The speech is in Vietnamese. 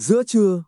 Giữa trưa,